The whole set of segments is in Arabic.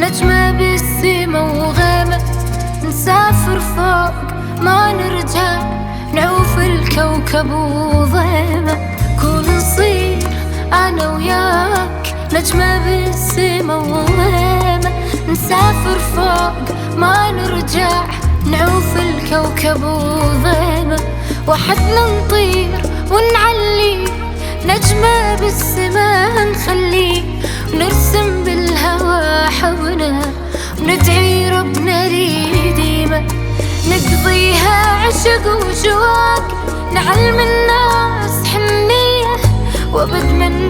نجمة بالسما وغيمة. نسافر فوق ما نرجع. نعوف الكوكب وضيمة كون نصير أنا وياك نجمة بالسما وغيمة نسافر فوق ما نرجع نعوف الكوكب وضيمة وحدنا نطير ونعلي نجمة بالسما نخليه ونرسم بالهوى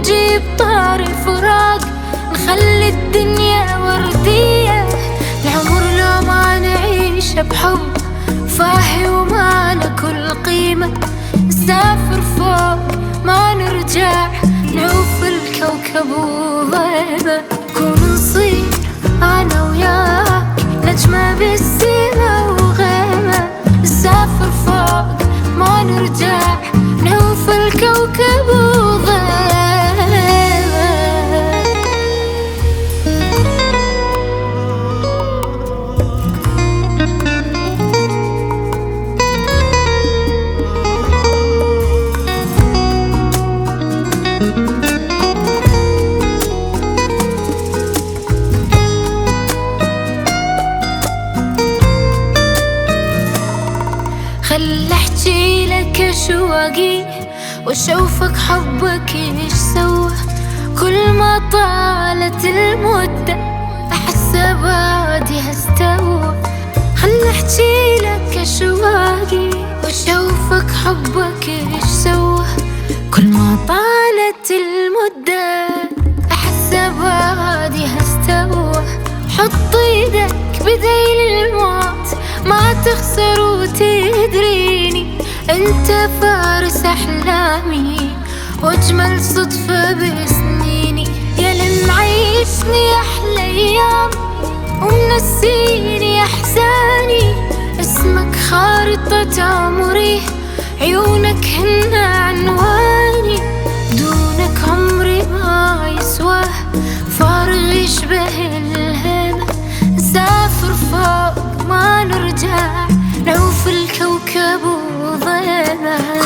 نجيب طار الفراق نخلي الدنيا وردية. العمر لو ما نعيشه بحب فاهي وما له كل قيمة. نسافر فوق ما نرجع نعوف الكوكب وغيبة. احكي لك اشواقي وأشوفك حبك إيش سوى؟ كل ما طالت المدة أحس بعدي هستوى. خل أحكي لك اشواقي وأشوفك حبك إيش سوى؟ كل ما طالت المدة أحس بعدي هستوى. حط إيدك بديل الموت ما تخسر وتدريني. أنت فارس أحلامي واجمل صدفة بسنيني. يا لمعيشني أحلى أيام ومنسيني أحزاني. اسمك خارطة عمري عيونك هن كابو ضيله